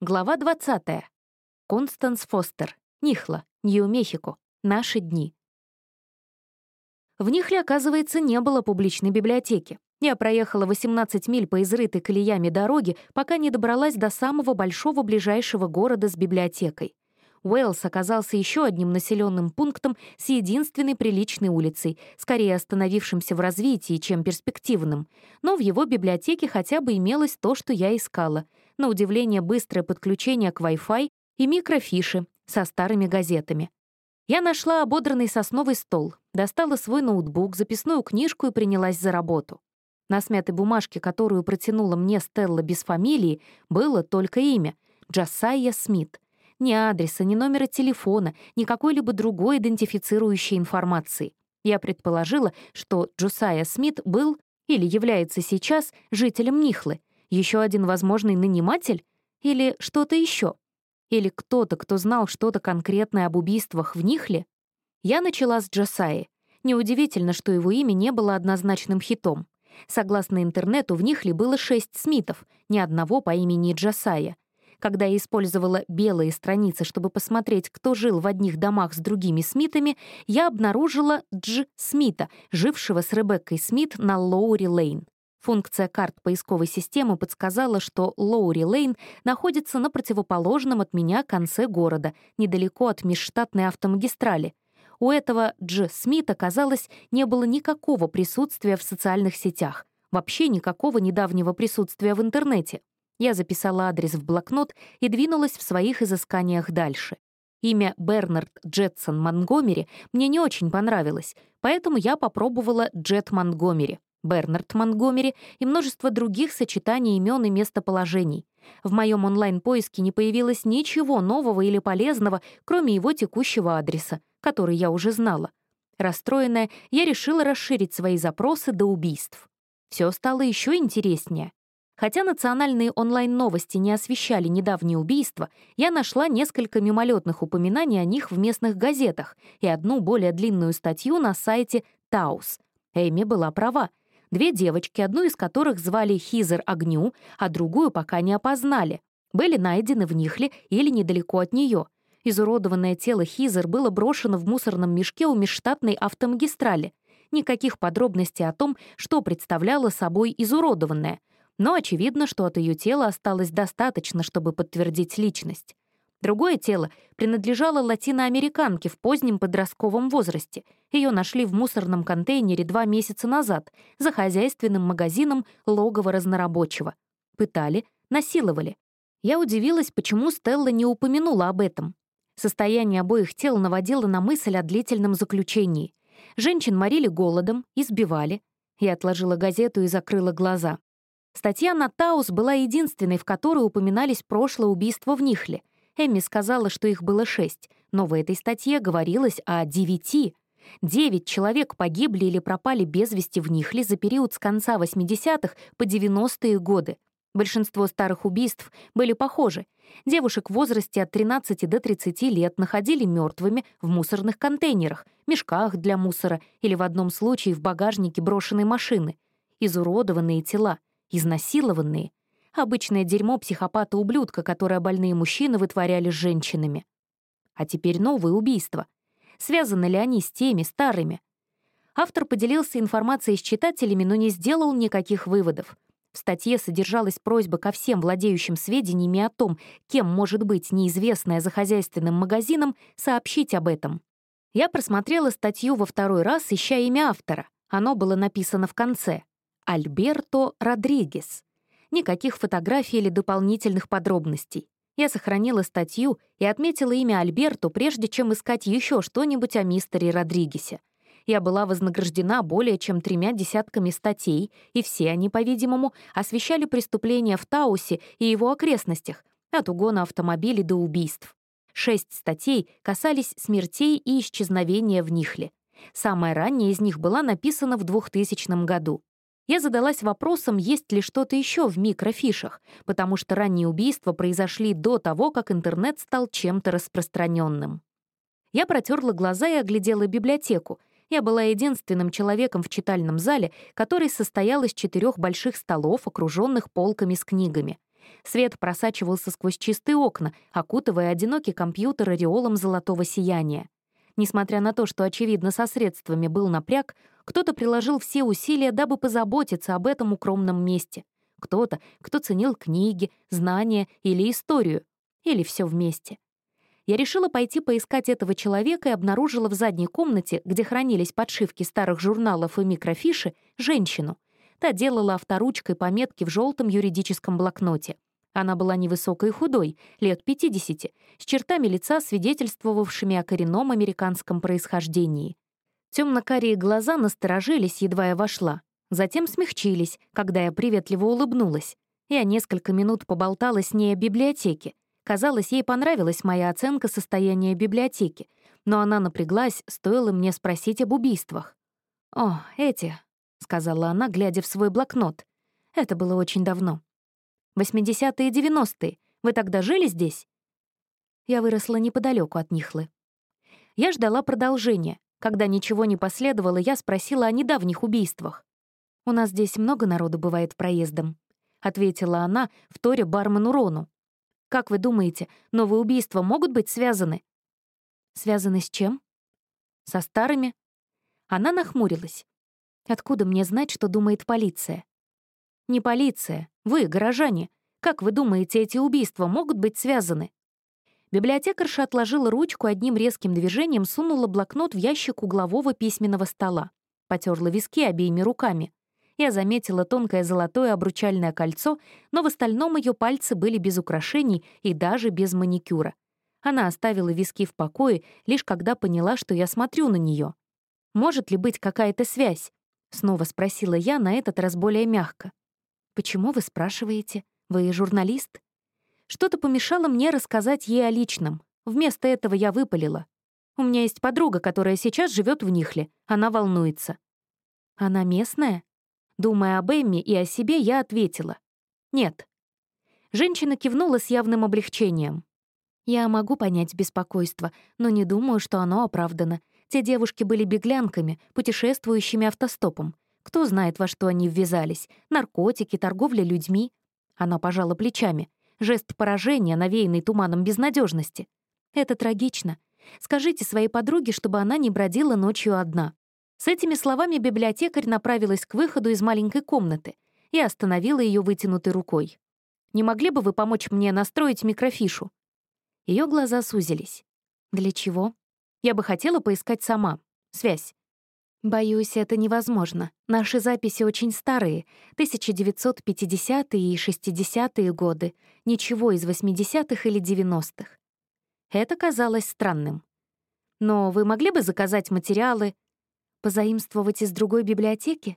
Глава 20. Констанс Фостер. Нихла, Нью-Мехико. Наши дни. В Нихле, оказывается, не было публичной библиотеки. Я проехала 18 миль по изрытой колеями дороги, пока не добралась до самого большого ближайшего города с библиотекой. Уэллс оказался еще одним населенным пунктом с единственной приличной улицей, скорее остановившимся в развитии, чем перспективным. Но в его библиотеке хотя бы имелось то, что я искала. На удивление быстрое подключение к Wi-Fi и микрофиши со старыми газетами. Я нашла ободранный сосновый стол, достала свой ноутбук, записную книжку и принялась за работу. На смятой бумажке, которую протянула мне Стелла без фамилии, было только имя — Джасайя Смит. Ни адреса, ни номера телефона, ни какой-либо другой идентифицирующей информации. Я предположила, что Джусайя Смит был или является сейчас жителем Нихлы, еще один возможный наниматель или что-то еще. Или кто-то, кто знал что-то конкретное об убийствах в Нихле. Я начала с Джосаи. Неудивительно, что его имя не было однозначным хитом. Согласно интернету, в Нихле было шесть Смитов, ни одного по имени Джосая. Когда я использовала белые страницы, чтобы посмотреть, кто жил в одних домах с другими Смитами, я обнаружила Дж. Смита, жившего с Ребеккой Смит на Лоури-Лейн. Функция карт поисковой системы подсказала, что Лоури-Лейн находится на противоположном от меня конце города, недалеко от межштатной автомагистрали. У этого Дж. Смита, казалось, не было никакого присутствия в социальных сетях, вообще никакого недавнего присутствия в интернете. Я записала адрес в блокнот и двинулась в своих изысканиях дальше. Имя Бернард Джетсон Монгомери мне не очень понравилось, поэтому я попробовала Джет Монгомери, Бернард Монгомери и множество других сочетаний имен и местоположений. В моем онлайн-поиске не появилось ничего нового или полезного, кроме его текущего адреса, который я уже знала. Расстроенная, я решила расширить свои запросы до убийств. Все стало еще интереснее. Хотя национальные онлайн-новости не освещали недавние убийства, я нашла несколько мимолетных упоминаний о них в местных газетах и одну более длинную статью на сайте Таус. Эми была права. Две девочки, одну из которых звали Хизер Огню, а другую пока не опознали, были найдены в Нихле или недалеко от нее. Изуродованное тело Хизер было брошено в мусорном мешке у межштатной автомагистрали. Никаких подробностей о том, что представляло собой изуродованное — но очевидно, что от ее тела осталось достаточно, чтобы подтвердить личность. Другое тело принадлежало латиноамериканке в позднем подростковом возрасте. Ее нашли в мусорном контейнере два месяца назад за хозяйственным магазином логово разнорабочего. Пытали, насиловали. Я удивилась, почему Стелла не упомянула об этом. Состояние обоих тел наводило на мысль о длительном заключении. Женщин морили голодом, избивали. Я отложила газету и закрыла глаза. Статья на Таус была единственной, в которой упоминались прошлое убийство в Нихле. Эмми сказала, что их было шесть, но в этой статье говорилось о девяти. Девять человек погибли или пропали без вести в Нихле за период с конца 80-х по 90-е годы. Большинство старых убийств были похожи. Девушек в возрасте от 13 до 30 лет находили мертвыми в мусорных контейнерах, мешках для мусора или в одном случае в багажнике брошенной машины. Изуродованные тела — изнасилованные. Обычное дерьмо психопата-ублюдка, которое больные мужчины вытворяли с женщинами. А теперь новые убийства. Связаны ли они с теми старыми? Автор поделился информацией с читателями, но не сделал никаких выводов. В статье содержалась просьба ко всем владеющим сведениями о том, кем может быть неизвестная за хозяйственным магазином, сообщить об этом. Я просмотрела статью во второй раз, ища имя автора. Оно было написано в конце. Альберто Родригес. Никаких фотографий или дополнительных подробностей. Я сохранила статью и отметила имя Альберто, прежде чем искать еще что-нибудь о мистере Родригесе. Я была вознаграждена более чем тремя десятками статей, и все они, по-видимому, освещали преступления в Таусе и его окрестностях, от угона автомобилей до убийств. Шесть статей касались смертей и исчезновения в Нихле. Самая ранняя из них была написана в 2000 году. Я задалась вопросом, есть ли что-то еще в микрофишах, потому что ранние убийства произошли до того, как интернет стал чем-то распространенным. Я протерла глаза и оглядела библиотеку. Я была единственным человеком в читальном зале, который состоял из четырех больших столов, окруженных полками с книгами. Свет просачивался сквозь чистые окна, окутывая одинокий компьютер ореолом золотого сияния. Несмотря на то, что, очевидно, со средствами был напряг, кто-то приложил все усилия, дабы позаботиться об этом укромном месте. Кто-то, кто ценил книги, знания или историю. Или все вместе. Я решила пойти поискать этого человека и обнаружила в задней комнате, где хранились подшивки старых журналов и микрофиши, женщину. Та делала авторучкой пометки в желтом юридическом блокноте. Она была невысокой и худой, лет 50, с чертами лица, свидетельствовавшими о коренном американском происхождении. Темно-карие глаза насторожились, едва я вошла. Затем смягчились, когда я приветливо улыбнулась. Я несколько минут поболтала с ней о библиотеке. Казалось, ей понравилась моя оценка состояния библиотеки, но она напряглась, стоило мне спросить об убийствах. «О, эти», — сказала она, глядя в свой блокнот. «Это было очень давно. 80-е и 90-е. Вы тогда жили здесь?» Я выросла неподалеку от Нихлы. Я ждала продолжения. Когда ничего не последовало, я спросила о недавних убийствах. «У нас здесь много народу бывает проездом», — ответила она, вторя бармену Рону. «Как вы думаете, новые убийства могут быть связаны?» «Связаны с чем?» «Со старыми». Она нахмурилась. «Откуда мне знать, что думает полиция?» «Не полиция. Вы, горожане. Как вы думаете, эти убийства могут быть связаны?» Библиотекарша отложила ручку одним резким движением, сунула блокнот в ящик углового письменного стола. Потерла виски обеими руками. Я заметила тонкое золотое обручальное кольцо, но в остальном ее пальцы были без украшений и даже без маникюра. Она оставила виски в покое, лишь когда поняла, что я смотрю на нее. «Может ли быть какая-то связь?» — снова спросила я, на этот раз более мягко. «Почему вы спрашиваете? Вы журналист?» Что-то помешало мне рассказать ей о личном. Вместо этого я выпалила. «У меня есть подруга, которая сейчас живет в Нихле. Она волнуется». «Она местная?» Думая об Эмме и о себе, я ответила. «Нет». Женщина кивнула с явным облегчением. «Я могу понять беспокойство, но не думаю, что оно оправдано. Те девушки были беглянками, путешествующими автостопом. Кто знает, во что они ввязались? Наркотики, торговля людьми. Она пожала плечами. Жест поражения, навеянный туманом безнадежности. Это трагично. Скажите своей подруге, чтобы она не бродила ночью одна. С этими словами библиотекарь направилась к выходу из маленькой комнаты и остановила ее вытянутой рукой. «Не могли бы вы помочь мне настроить микрофишу?» Ее глаза сузились. «Для чего?» «Я бы хотела поискать сама. Связь. Боюсь, это невозможно. Наши записи очень старые, 1950-е и 60-е годы, ничего из 80-х или 90-х. Это казалось странным. Но вы могли бы заказать материалы, позаимствовать из другой библиотеки?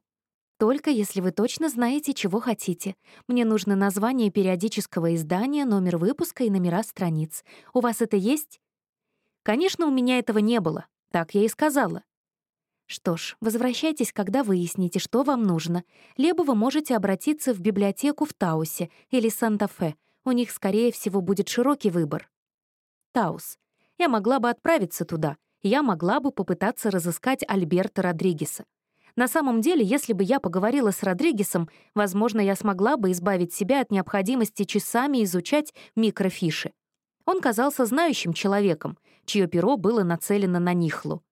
Только если вы точно знаете, чего хотите. Мне нужно название периодического издания, номер выпуска и номера страниц. У вас это есть? Конечно, у меня этого не было. Так я и сказала. Что ж, возвращайтесь, когда выясните, что вам нужно. Либо вы можете обратиться в библиотеку в Таусе или Санта-Фе. У них, скорее всего, будет широкий выбор. Таус. Я могла бы отправиться туда. Я могла бы попытаться разыскать Альберта Родригеса. На самом деле, если бы я поговорила с Родригесом, возможно, я смогла бы избавить себя от необходимости часами изучать микрофиши. Он казался знающим человеком, чье перо было нацелено на Нихлу.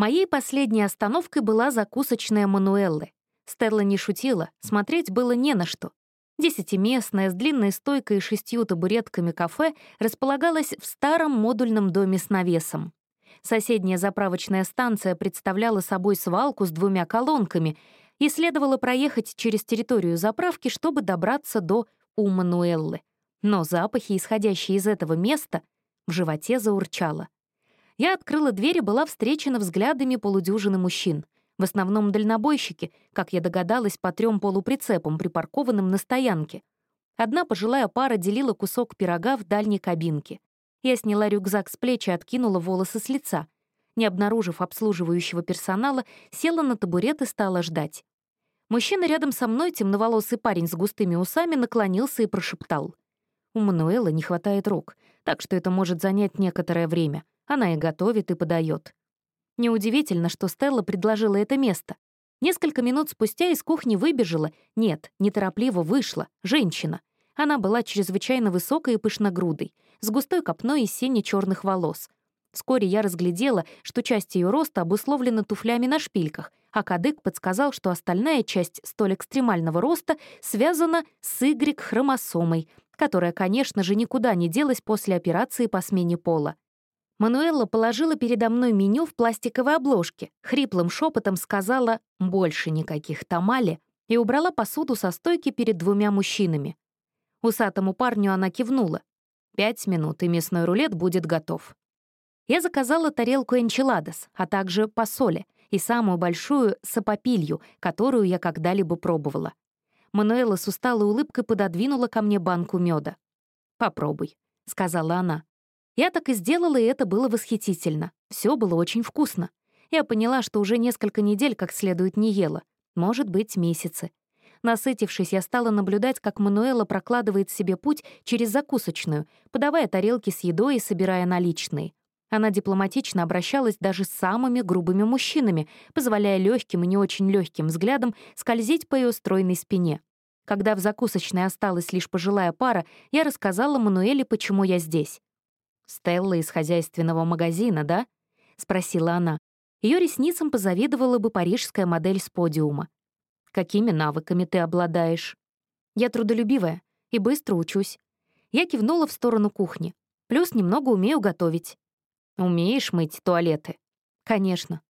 Моей последней остановкой была закусочная Мануэллы. Стелла не шутила, смотреть было не на что. Десятиместное, с длинной стойкой и шестью табуретками кафе располагалось в старом модульном доме с навесом. Соседняя заправочная станция представляла собой свалку с двумя колонками, и следовало проехать через территорию заправки, чтобы добраться до у Мануэллы. Но запахи, исходящие из этого места, в животе заурчало. Я открыла дверь и была встречена взглядами полудюжины мужчин. В основном дальнобойщики, как я догадалась, по трем полуприцепам, припаркованным на стоянке. Одна пожилая пара делила кусок пирога в дальней кабинке. Я сняла рюкзак с плеч и откинула волосы с лица. Не обнаружив обслуживающего персонала, села на табурет и стала ждать. Мужчина рядом со мной, темноволосый парень с густыми усами, наклонился и прошептал. «У Мануэла не хватает рук, так что это может занять некоторое время. Она и готовит, и подает. Неудивительно, что Стелла предложила это место. Несколько минут спустя из кухни выбежала, нет, неторопливо вышла, женщина. Она была чрезвычайно высокой и пышногрудой, с густой копной из сине-черных волос. Вскоре я разглядела, что часть ее роста обусловлена туфлями на шпильках, а кадык подсказал, что остальная часть столь экстремального роста связана с Y-хромосомой, которая, конечно же, никуда не делась после операции по смене пола. Мануэлла положила передо мной меню в пластиковой обложке, хриплым шепотом сказала «больше никаких тамали» и убрала посуду со стойки перед двумя мужчинами. Усатому парню она кивнула. «Пять минут, и мясной рулет будет готов». Я заказала тарелку энчиладос, а также посоле и самую большую сапопилью, которую я когда-либо пробовала. Мануэла с усталой улыбкой пододвинула ко мне банку меда. «Попробуй», — сказала она. Я так и сделала, и это было восхитительно. Все было очень вкусно. Я поняла, что уже несколько недель как следует не ела. Может быть, месяцы. Насытившись, я стала наблюдать, как Мануэла прокладывает себе путь через закусочную, подавая тарелки с едой и собирая наличные. Она дипломатично обращалась даже с самыми грубыми мужчинами, позволяя легким и не очень легким взглядам скользить по ее стройной спине. Когда в закусочной осталась лишь пожилая пара, я рассказала Мануэле, почему я здесь. «Стелла из хозяйственного магазина, да?» — спросила она. Ее ресницам позавидовала бы парижская модель с подиума. «Какими навыками ты обладаешь?» «Я трудолюбивая и быстро учусь». Я кивнула в сторону кухни. Плюс немного умею готовить. «Умеешь мыть туалеты?» «Конечно».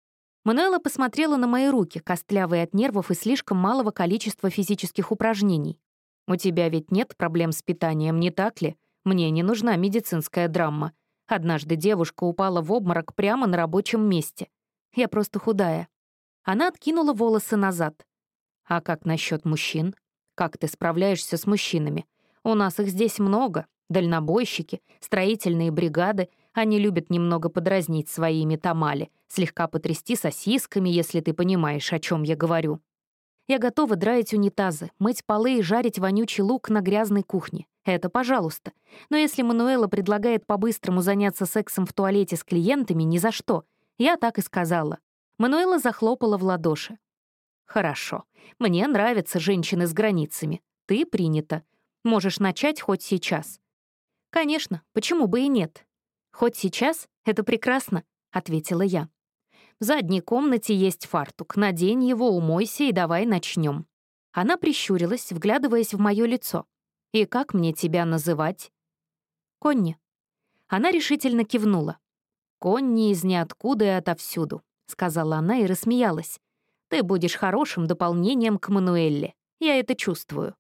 Мануэла посмотрела на мои руки, костлявые от нервов и слишком малого количества физических упражнений. «У тебя ведь нет проблем с питанием, не так ли? Мне не нужна медицинская драма. Однажды девушка упала в обморок прямо на рабочем месте. Я просто худая. Она откинула волосы назад. А как насчет мужчин? Как ты справляешься с мужчинами? У нас их здесь много. Дальнобойщики, строительные бригады. Они любят немного подразнить своими тамали, слегка потрясти сосисками, если ты понимаешь, о чем я говорю. Я готова драить унитазы, мыть полы и жарить вонючий лук на грязной кухне. Это пожалуйста. Но если Мануэла предлагает по-быстрому заняться сексом в туалете с клиентами, ни за что. Я так и сказала. Мануэла захлопала в ладоши. «Хорошо. Мне нравятся женщины с границами. Ты принята. Можешь начать хоть сейчас». «Конечно, почему бы и нет?» «Хоть сейчас? Это прекрасно», — ответила я. В задней комнате есть фартук. Надень его, умойся и давай начнем. Она прищурилась, вглядываясь в мое лицо. «И как мне тебя называть?» «Конни». Она решительно кивнула. «Конни из ниоткуда и отовсюду», — сказала она и рассмеялась. «Ты будешь хорошим дополнением к Мануэлле. Я это чувствую».